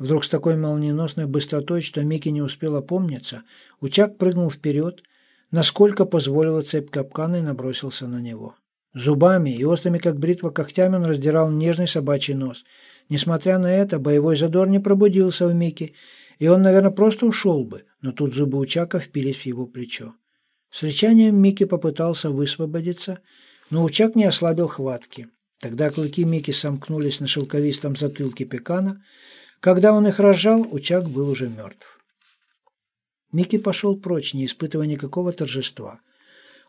Вдруг с такой молниеносной быстротой, что Микки не успел опомниться, Учак прыгнул вперед, насколько позволила цепь капкана и набросился на него. Зубами и острыми, как бритва, когтями он раздирал нежный собачий нос. Несмотря на это, боевой задор не пробудился в Микки, и он, наверное, просто ушел бы, но тут зубы Учака впились в его плечо. С рычанием Микки попытался высвободиться, но Учак не ослабил хватки. Тогда клыки Микки сомкнулись на шелковистом затылке пекана. Когда он их разжал, Учак был уже мертв. Микки пошел прочь, не испытывая никакого торжества.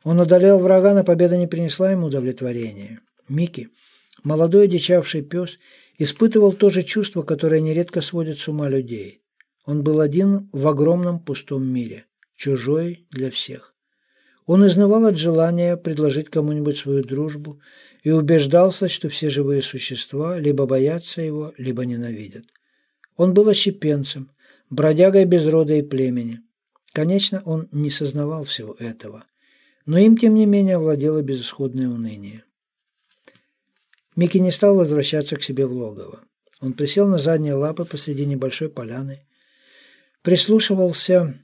Он одолел врага, но победа не принесла ему удовлетворения. Микки, молодой дичавший пес, испытывал то же чувство, которое нередко сводит с ума людей. Он был один в огромном пустом мире, чужой для всех. Он изнывал от желания предложить кому-нибудь свою дружбу и убеждался, что все живые существа либо боятся его, либо ненавидят. Он был ощепенцем, бродягой без рода и племени. Конечно, он не сознавал всего этого но им, тем не менее, овладело безысходное уныние. Микки не стал возвращаться к себе в логово. Он присел на задние лапы посреди небольшой поляны, прислушивался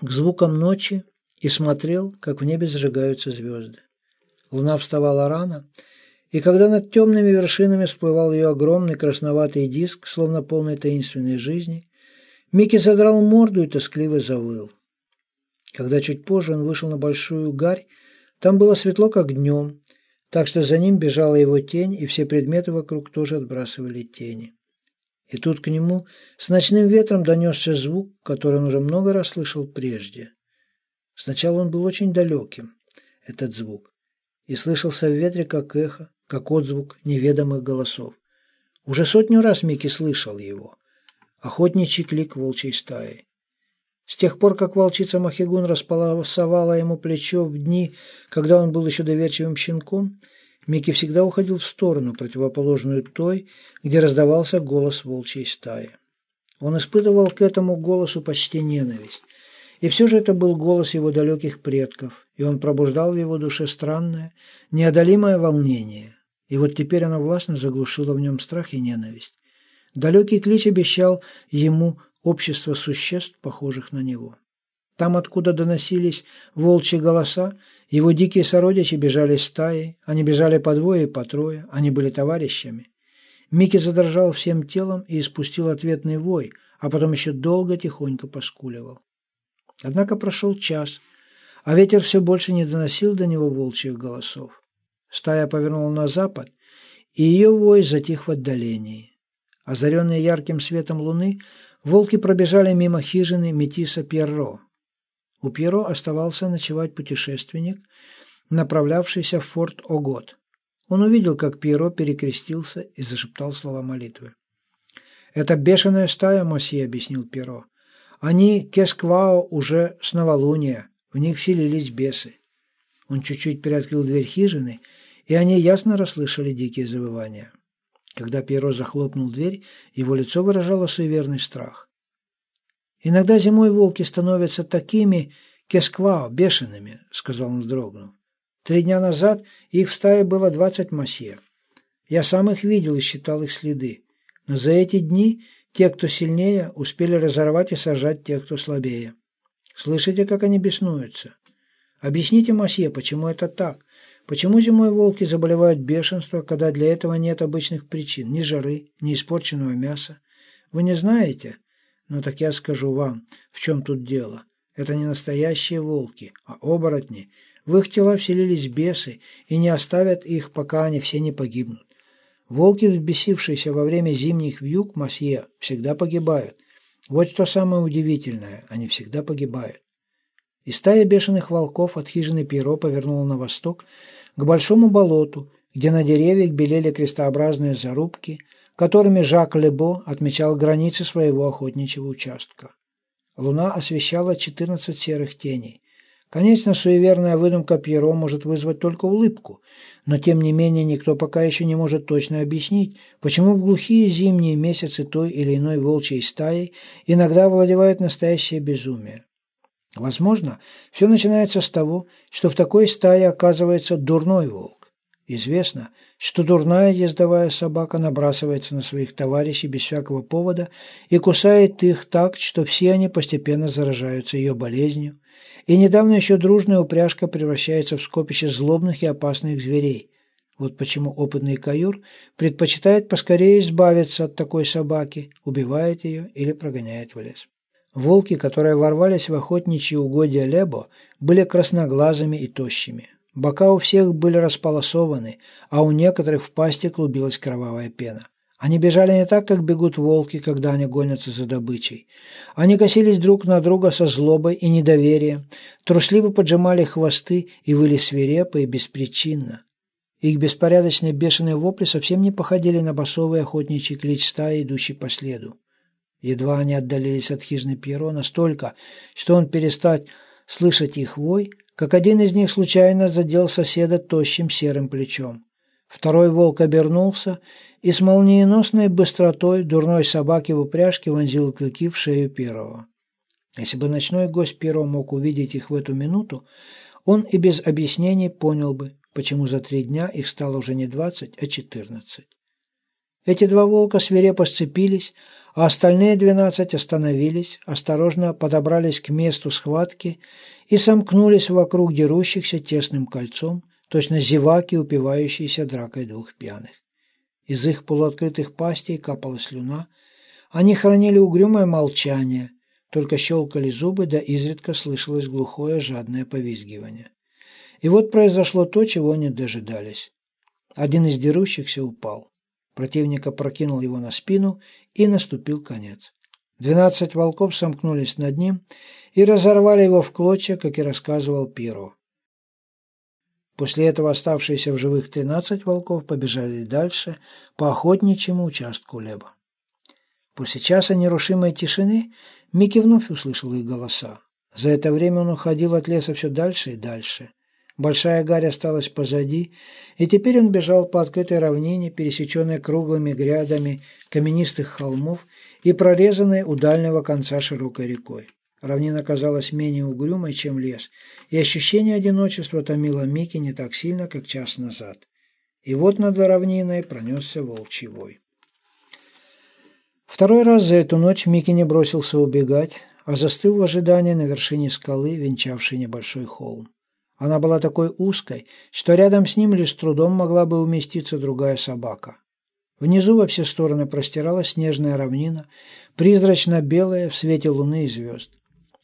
к звукам ночи и смотрел, как в небе зажигаются звезды. Луна вставала рано, и когда над темными вершинами всплывал ее огромный красноватый диск, словно полный таинственной жизни, Микки задрал морду и тоскливо завыл. Когда чуть позже он вышел на большую гарь, там было светло, как днем, так что за ним бежала его тень, и все предметы вокруг тоже отбрасывали тени. И тут к нему с ночным ветром донесся звук, который он уже много раз слышал прежде. Сначала он был очень далеким, этот звук, и слышался в ветре как эхо, как отзвук неведомых голосов. Уже сотню раз Микки слышал его. Охотничий клик волчьей стаи. С тех пор, как волчица Махигун располосовала ему плечо в дни, когда он был еще доверчивым щенком, Микки всегда уходил в сторону, противоположную той, где раздавался голос волчьей стаи. Он испытывал к этому голосу почти ненависть. И все же это был голос его далеких предков, и он пробуждал в его душе странное, неодолимое волнение. И вот теперь оно властно заглушило в нем страх и ненависть. Далекий клич обещал ему общество существ, похожих на него. Там, откуда доносились волчьи голоса, его дикие сородичи бежали стаей, они бежали по двое и по трое, они были товарищами. Микки задрожал всем телом и испустил ответный вой, а потом еще долго тихонько поскуливал. Однако прошел час, а ветер все больше не доносил до него волчьих голосов. Стая повернула на запад, и ее вой затих в отдалении. Озаренные ярким светом луны, Волки пробежали мимо хижины Метиса Пьерро. У Пьеро оставался ночевать путешественник, направлявшийся в форт Огот. Он увидел, как Пьеро перекрестился и зашептал слова молитвы. «Это бешеная стая, Мосье», — объяснил Пьеро. «Они, Кесквао, уже с новолуния, в них вселились бесы». Он чуть-чуть приоткрыл дверь хижины, и они ясно расслышали дикие завывания. Когда Пьеро захлопнул дверь, его лицо выражало суеверный страх. «Иногда зимой волки становятся такими кесквао, бешеными», — сказал он, вздрогнув. «Три дня назад их в стае было двадцать масье. Я сам их видел и считал их следы. Но за эти дни те, кто сильнее, успели разорвать и сажать тех, кто слабее. Слышите, как они беснуются? Объясните, масье, почему это так? Почему зимой волки заболевают бешенством, когда для этого нет обычных причин, ни жары, ни испорченного мяса? Вы не знаете? Ну так я скажу вам, в чем тут дело. Это не настоящие волки, а оборотни. В их тела вселились бесы и не оставят их, пока они все не погибнут. Волки, взбесившиеся во время зимних вьюг Масье, всегда погибают. Вот что самое удивительное, они всегда погибают. И стая бешеных волков от хижины Пьеро повернула на восток, к большому болоту, где на деревьях белели крестообразные зарубки, которыми Жак Лебо отмечал границы своего охотничьего участка. Луна освещала 14 серых теней. Конечно, суеверная выдумка Пьеро может вызвать только улыбку, но тем не менее никто пока еще не может точно объяснить, почему в глухие зимние месяцы той или иной волчьей стаей иногда владевает настоящее безумие. Возможно, все начинается с того, что в такой стае оказывается дурной волк. Известно, что дурная ездовая собака набрасывается на своих товарищей без всякого повода и кусает их так, что все они постепенно заражаются ее болезнью, и недавно еще дружная упряжка превращается в скопище злобных и опасных зверей. Вот почему опытный каюр предпочитает поскорее избавиться от такой собаки, убивает ее или прогоняет в лес. Волки, которые ворвались в охотничьи угодья Лебо, были красноглазыми и тощими. Бока у всех были располосованы, а у некоторых в пасти клубилась кровавая пена. Они бежали не так, как бегут волки, когда они гонятся за добычей. Они косились друг на друга со злобой и недоверием, трусливо поджимали хвосты и выли свирепо и беспричинно. Их беспорядочные бешеные вопли совсем не походили на басовый охотничий клич стаи, идущий по следу. Едва они отдалились от хижины Пьеро настолько, что он перестал слышать их вой, как один из них случайно задел соседа тощим серым плечом. Второй волк обернулся и с молниеносной быстротой дурной собаки в упряжке вонзил клыки в шею первого. Если бы ночной гость Перо мог увидеть их в эту минуту, он и без объяснений понял бы, почему за три дня их стало уже не двадцать, а четырнадцать. Эти два волка свирепо сцепились, а остальные двенадцать остановились, осторожно подобрались к месту схватки и сомкнулись вокруг дерущихся тесным кольцом, точно зеваки, упивающиеся дракой двух пьяных. Из их полуоткрытых пастей капала слюна, они хранили угрюмое молчание, только щелкали зубы, да изредка слышалось глухое жадное повизгивание. И вот произошло то, чего они дожидались. Один из дерущихся упал. Противника прокинул его на спину, и наступил конец. Двенадцать волков сомкнулись над ним и разорвали его в клочья, как и рассказывал Пиро. После этого оставшиеся в живых тринадцать волков побежали дальше по охотничьему участку Леба. После часа нерушимой тишины Микки вновь услышал их голоса. За это время он уходил от леса все дальше и дальше – Большая гарь осталась позади, и теперь он бежал по открытой равнине, пересеченной круглыми грядами каменистых холмов и прорезанной у дальнего конца широкой рекой. Равнина казалась менее угрюмой, чем лес, и ощущение одиночества томило Микки не так сильно, как час назад. И вот над равниной пронесся волчий вой. Второй раз за эту ночь Микки не бросился убегать, а застыл в ожидании на вершине скалы, венчавшей небольшой холм. Она была такой узкой, что рядом с ним лишь трудом могла бы уместиться другая собака. Внизу во все стороны простиралась снежная равнина, призрачно-белая в свете луны и звезд.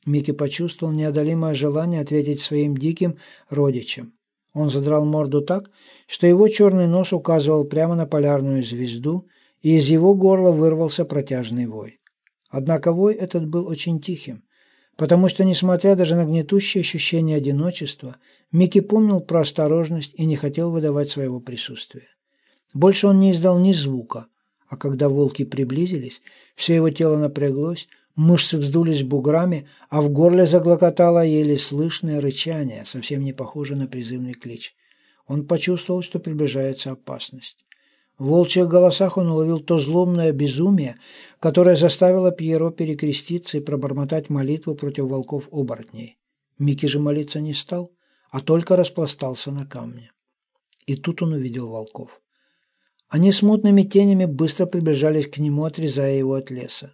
Микки почувствовал неодолимое желание ответить своим диким родичам. Он задрал морду так, что его черный нос указывал прямо на полярную звезду, и из его горла вырвался протяжный вой. Однако вой этот был очень тихим, потому что, несмотря даже на гнетущее ощущение одиночества, Микки помнил про осторожность и не хотел выдавать своего присутствия. Больше он не издал ни звука, а когда волки приблизились, все его тело напряглось, мышцы вздулись буграми, а в горле заглокотало еле слышное рычание, совсем не похоже на призывный клич. Он почувствовал, что приближается опасность. В волчьих голосах он уловил то злобное безумие, которое заставило Пьеро перекреститься и пробормотать молитву против волков-оборотней. Микки же молиться не стал, а только распластался на камне. И тут он увидел волков. Они смутными тенями быстро приближались к нему, отрезая его от леса.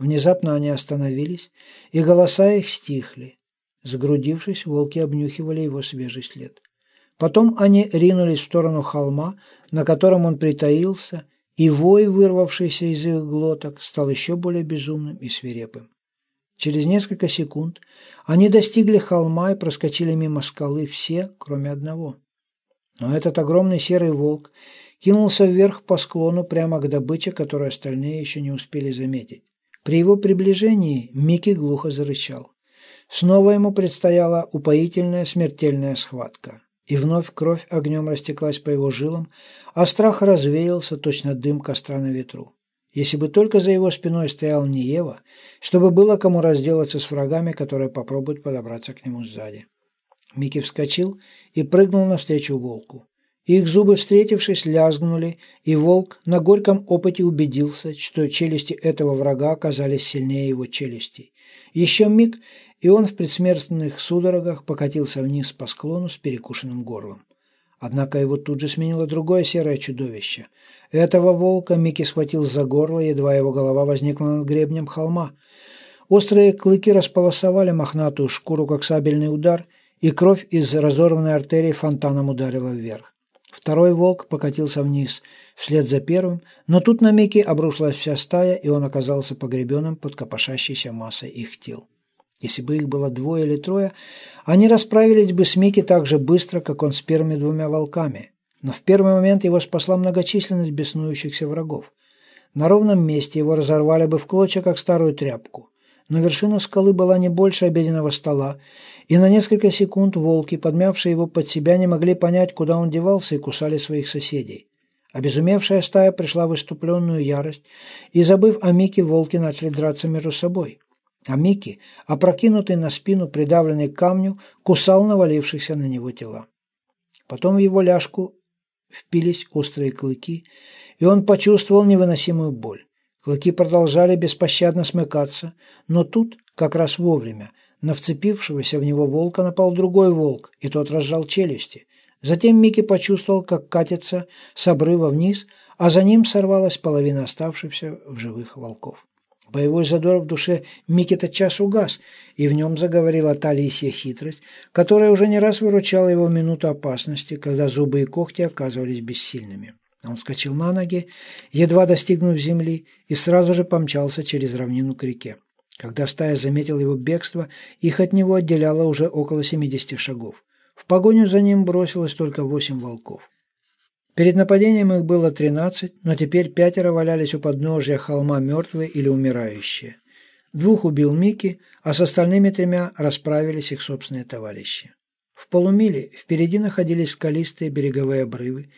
Внезапно они остановились, и голоса их стихли. Сгрудившись, волки обнюхивали его свежий след. Потом они ринулись в сторону холма, на котором он притаился, и вой, вырвавшийся из их глоток, стал еще более безумным и свирепым. Через несколько секунд они достигли холма и проскочили мимо скалы все, кроме одного. Но этот огромный серый волк кинулся вверх по склону прямо к добыче, которую остальные еще не успели заметить. При его приближении Микки глухо зарычал. Снова ему предстояла упоительная смертельная схватка. И вновь кровь огнем растеклась по его жилам, а страх развеялся, точно дым костра на ветру. Если бы только за его спиной стоял не Ева, чтобы было кому разделаться с врагами, которые попробуют подобраться к нему сзади. Микки вскочил и прыгнул навстречу волку. Их зубы, встретившись, лязгнули, и волк на горьком опыте убедился, что челюсти этого врага оказались сильнее его челюстей. Еще миг, и он в предсмертных судорогах покатился вниз по склону с перекушенным горлом. Однако его тут же сменило другое серое чудовище. Этого волка Микки схватил за горло, едва его голова возникла над гребнем холма. Острые клыки располосовали мохнатую шкуру, как сабельный удар, и кровь из разорванной артерии фонтаном ударила вверх. Второй волк покатился вниз, вслед за первым, но тут на Микки обрушилась вся стая, и он оказался погребенным под копошащейся массой их тел. Если бы их было двое или трое, они расправились бы с Микки так же быстро, как он с первыми двумя волками. Но в первый момент его спасла многочисленность беснующихся врагов. На ровном месте его разорвали бы в клочья, как старую тряпку. Но вершина скалы была не больше обеденного стола, и на несколько секунд волки, подмявшие его под себя, не могли понять, куда он девался, и кусали своих соседей. Обезумевшая стая пришла в выступленную ярость, и, забыв о Мике, волки начали драться между собой. А Микки, опрокинутый на спину, придавленный к камню, кусал навалившихся на него тела. Потом в его ляжку впились острые клыки, и он почувствовал невыносимую боль. Клыки продолжали беспощадно смыкаться, но тут, как раз вовремя, на вцепившегося в него волка напал другой волк, и тот разжал челюсти. Затем Микки почувствовал, как катится с обрыва вниз, а за ним сорвалась половина оставшихся в живых волков. Боевой задор в душе Микки тотчас угас, и в нем заговорила та лисья хитрость, которая уже не раз выручала его в минуту опасности, когда зубы и когти оказывались бессильными. Он вскочил на ноги, едва достигнув земли, и сразу же помчался через равнину к реке. Когда стая заметила его бегство, их от него отделяло уже около 70 шагов. В погоню за ним бросилось только восемь волков. Перед нападением их было тринадцать, но теперь пятеро валялись у подножия холма мертвые или умирающие. Двух убил Микки, а с остальными тремя расправились их собственные товарищи. В полумиле впереди находились скалистые береговые обрывы,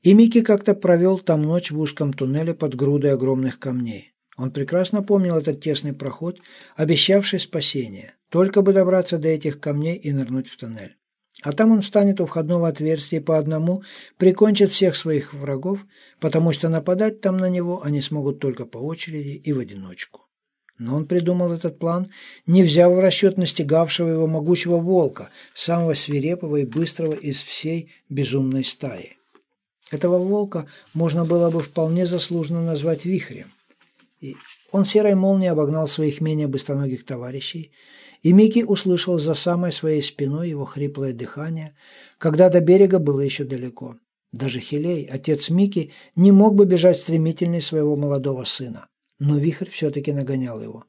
и Микки как-то провел там ночь в узком туннеле под грудой огромных камней. Он прекрасно помнил этот тесный проход, обещавший спасение, только бы добраться до этих камней и нырнуть в туннель. А там он встанет у входного отверстия по одному, прикончит всех своих врагов, потому что нападать там на него они смогут только по очереди и в одиночку. Но он придумал этот план, не взяв в расчет настигавшего его могучего волка, самого свирепого и быстрого из всей безумной стаи. Этого волка можно было бы вполне заслуженно назвать вихрем. И он серой молнией обогнал своих менее быстроногих товарищей, и Микки услышал за самой своей спиной его хриплое дыхание, когда до берега было еще далеко. Даже Хилей, отец Микки, не мог бы бежать стремительнее своего молодого сына, но вихрь все-таки нагонял его.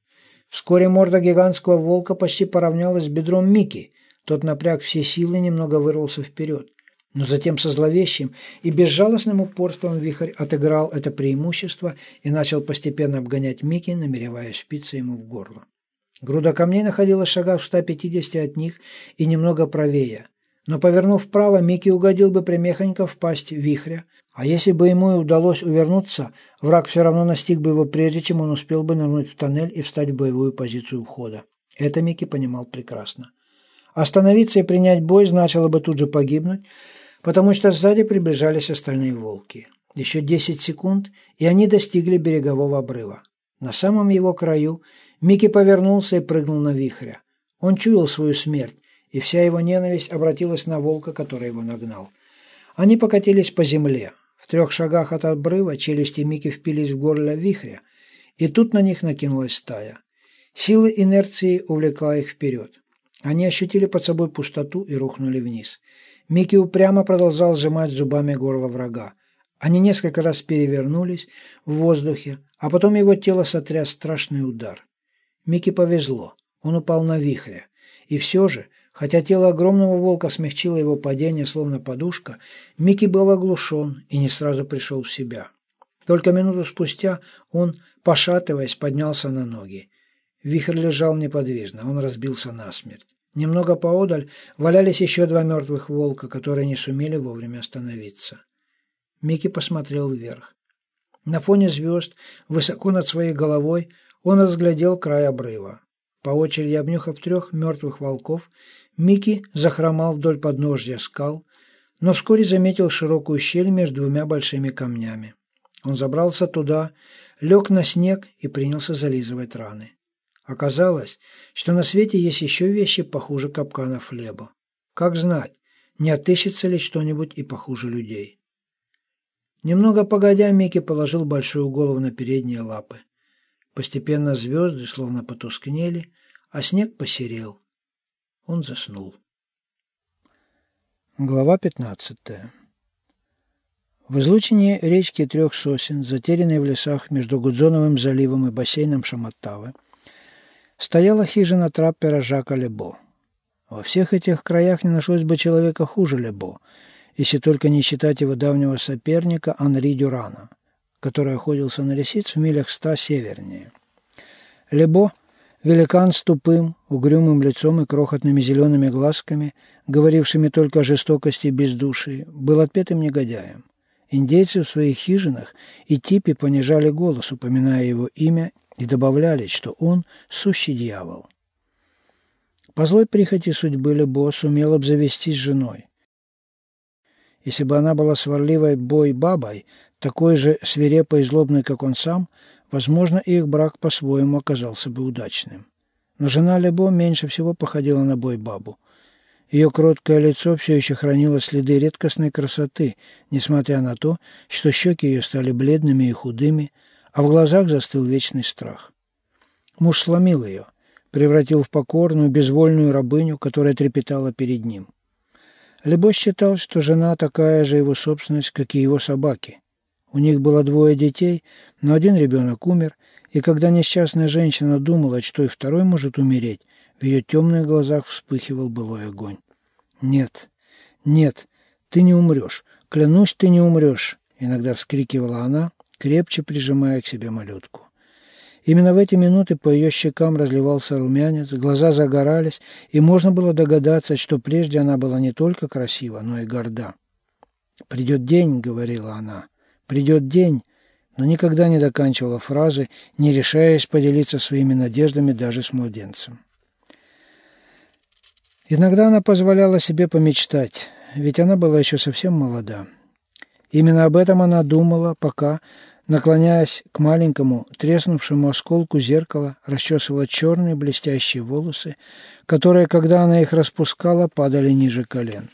Вскоре морда гигантского волка почти поравнялась с бедром Микки, тот напряг все силы и немного вырвался вперед. Но затем со зловещим и безжалостным упорством вихрь отыграл это преимущество и начал постепенно обгонять Микки, намереваясь впиться ему в горло. Груда камней находилась в шагах в 150 от них и немного правее. Но, повернув вправо, Микки угодил бы примехонько в пасть вихря, а если бы ему и удалось увернуться, враг все равно настиг бы его прежде, чем он успел бы нырнуть в тоннель и встать в боевую позицию входа. Это Микки понимал прекрасно. Остановиться и принять бой значило бы тут же погибнуть, потому что сзади приближались остальные волки. Еще 10 секунд, и они достигли берегового обрыва. На самом его краю Микки повернулся и прыгнул на вихря. Он чуял свою смерть, и вся его ненависть обратилась на волка, который его нагнал. Они покатились по земле. В трех шагах от обрыва челюсти Микки впились в горло вихря, и тут на них накинулась стая. Сила инерции увлекла их вперед. Они ощутили под собой пустоту и рухнули вниз. Микки упрямо продолжал сжимать зубами горло врага. Они несколько раз перевернулись в воздухе, а потом его тело сотряс страшный удар. Микки повезло. Он упал на вихре. И все же, хотя тело огромного волка смягчило его падение, словно подушка, Микки был оглушен и не сразу пришел в себя. Только минуту спустя он, пошатываясь, поднялся на ноги. Вихрь лежал неподвижно, он разбился насмерть. Немного поодаль валялись еще два мертвых волка, которые не сумели вовремя остановиться. Микки посмотрел вверх. На фоне звезд, высоко над своей головой, он разглядел край обрыва. По очереди обнюхав трех мертвых волков, Микки захромал вдоль подножья скал, но вскоре заметил широкую щель между двумя большими камнями. Он забрался туда, лег на снег и принялся зализывать раны. Оказалось, что на свете есть еще вещи похуже капкана хлеба. Как знать, не отыщется ли что-нибудь и похуже людей. Немного погодя, Микки положил большую голову на передние лапы. Постепенно звезды словно потускнели, а снег посерел. Он заснул. Глава пятнадцатая. В излучине речки трех сосен, затерянной в лесах между Гудзоновым заливом и бассейном Шаматтавы, стояла хижина траппера Жака Лебо. Во всех этих краях не нашлось бы человека хуже Лебо, если только не считать его давнего соперника Анри Дюрана, который охотился на лисиц в милях ста севернее. Лебо, великан с тупым, угрюмым лицом и крохотными зелеными глазками, говорившими только о жестокости и бездушии, был отпетым негодяем. Индейцы в своих хижинах и типе понижали голос, упоминая его имя, и добавляли, что он – сущий дьявол. По злой прихоти судьбы Лебо сумел обзавестись женой. Если бы она была сварливой бой-бабой, такой же свирепой и злобной, как он сам, возможно, их брак по-своему оказался бы удачным. Но жена Лебо меньше всего походила на бой-бабу. Ее кроткое лицо все еще хранило следы редкостной красоты, несмотря на то, что щеки ее стали бледными и худыми, а в глазах застыл вечный страх. Муж сломил ее, превратил в покорную, безвольную рабыню, которая трепетала перед ним. Лебо считал, что жена такая же его собственность, как и его собаки. У них было двое детей, но один ребенок умер, и когда несчастная женщина думала, что и второй может умереть, в ее темных глазах вспыхивал былой огонь. «Нет, нет, ты не умрешь. Клянусь, ты не умрешь!» Иногда вскрикивала она, крепче прижимая к себе малютку. Именно в эти минуты по ее щекам разливался румянец, глаза загорались, и можно было догадаться, что прежде она была не только красива, но и горда. «Придет день», — говорила она, — «придет день», но никогда не доканчивала фразы, не решаясь поделиться своими надеждами даже с младенцем. Иногда она позволяла себе помечтать, ведь она была еще совсем молода. Именно об этом она думала, пока, наклоняясь к маленькому треснувшему осколку зеркала, расчесывала черные блестящие волосы, которые, когда она их распускала, падали ниже колен.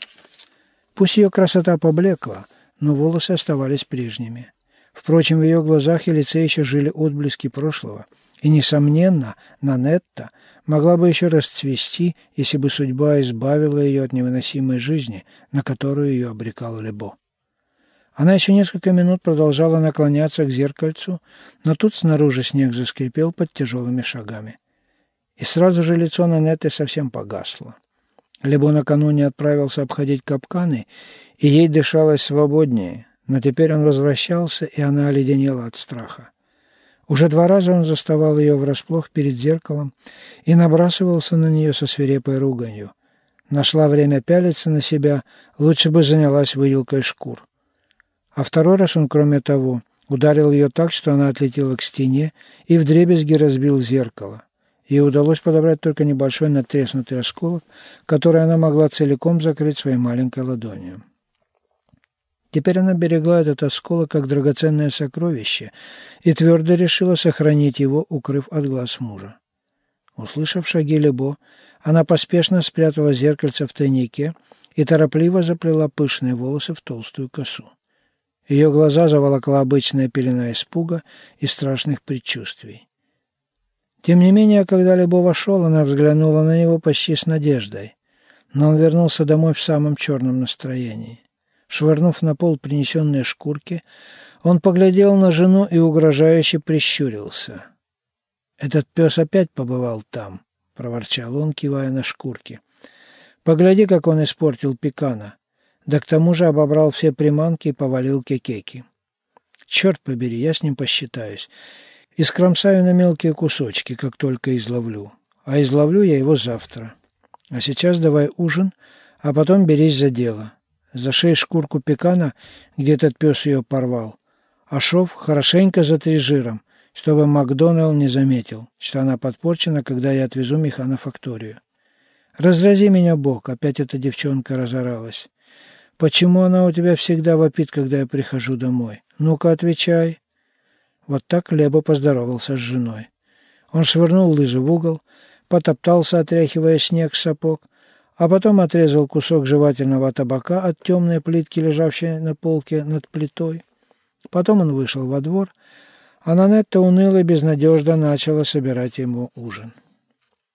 Пусть ее красота поблекла, но волосы оставались прежними. Впрочем, в ее глазах и лице еще жили отблески прошлого, и, несомненно, Нанетта могла бы еще расцвести, если бы судьба избавила ее от невыносимой жизни, на которую ее обрекал Лебо. Она еще несколько минут продолжала наклоняться к зеркальцу, но тут снаружи снег заскрипел под тяжелыми шагами. И сразу же лицо Нанетты совсем погасло. Лебо накануне отправился обходить капканы, и ей дышалось свободнее, но теперь он возвращался, и она оледенела от страха. Уже два раза он заставал ее врасплох перед зеркалом и набрасывался на нее со свирепой руганью. Нашла время пялиться на себя, лучше бы занялась выделкой шкур. А второй раз он, кроме того, ударил ее так, что она отлетела к стене и вдребезги разбил зеркало. Ей удалось подобрать только небольшой натреснутый осколок, который она могла целиком закрыть своей маленькой ладонью. Теперь она берегла этот осколок как драгоценное сокровище и твердо решила сохранить его, укрыв от глаз мужа. Услышав шаги Лебо, она поспешно спрятала зеркальце в тайнике и торопливо заплела пышные волосы в толстую косу. Ее глаза заволокла обычная пелена испуга и страшных предчувствий. Тем не менее, когда Лебо вошел, она взглянула на него почти с надеждой. Но он вернулся домой в самом черном настроении. Швырнув на пол принесенные шкурки, он поглядел на жену и угрожающе прищурился. «Этот пес опять побывал там», — проворчал он, кивая на шкурки. «Погляди, как он испортил пекана. Да к тому же обобрал все приманки и повалил кекеки. Черт побери, я с ним посчитаюсь. И скромсаю на мелкие кусочки, как только изловлю. А изловлю я его завтра. А сейчас давай ужин, а потом берись за дело. Зашей шкурку пекана, где этот пес ее порвал. А шов хорошенько затри жиром, чтобы Макдоналл не заметил, что она подпорчена, когда я отвезу механофакторию. «Разрази меня, Бог!» — опять эта девчонка разоралась. «Почему она у тебя всегда вопит, когда я прихожу домой? Ну-ка, отвечай!» Вот так Лебо поздоровался с женой. Он швырнул лыжи в угол, потоптался, отряхивая снег с сапог, а потом отрезал кусок жевательного табака от темной плитки, лежавшей на полке над плитой. Потом он вышел во двор, а Нанетта уныло и безнадежно начала собирать ему ужин.